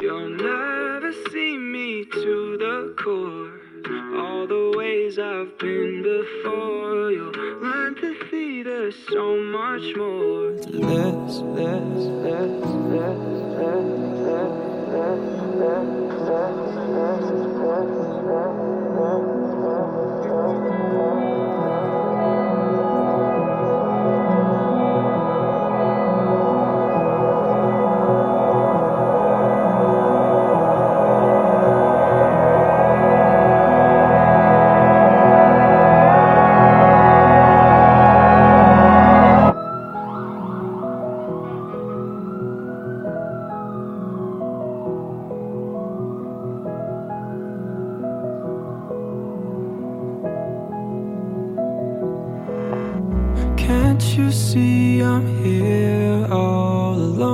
You'll never see me to the core. All the ways I've been before. You'll learn to see there's so much more. Less, less, less, Can't you see I'm here all alone?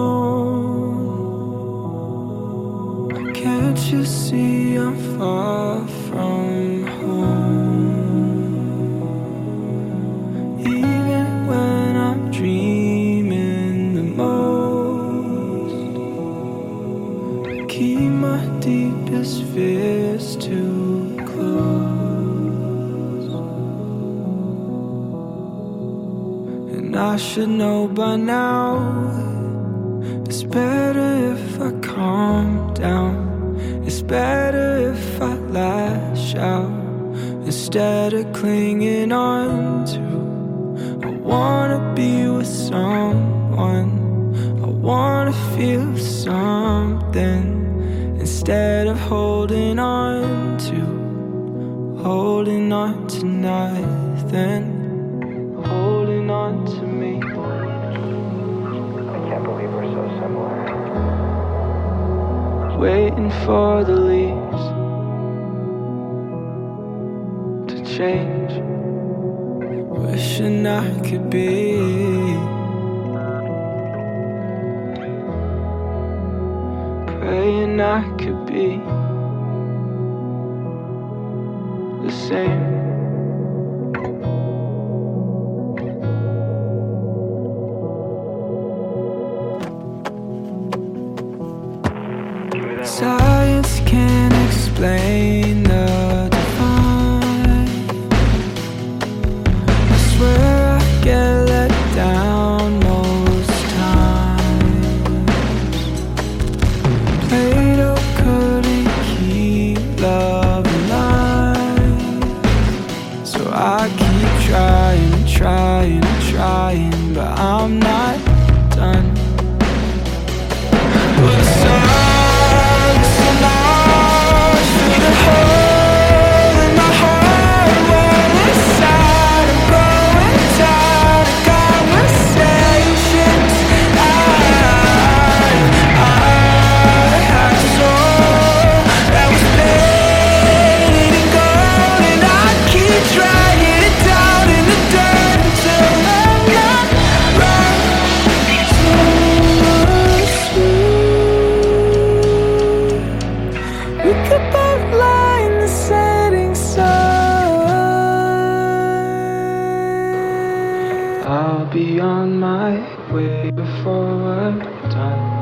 Can't you see I'm far from home? Even when I'm dreaming the most, I keep my deepest fears too I should know by now. It's better if I calm down. It's better if I lash out. Instead of clinging on to I wanna be with someone. I wanna feel something. Instead of holding on to Holding on to nothing Waiting for the leaves to change. Wishing I could be. Praying I could be the same. explain the divine. I swear I get let down most times. Plato couldn't keep love alive, so I keep trying, trying, trying, but I'm not. way forward done.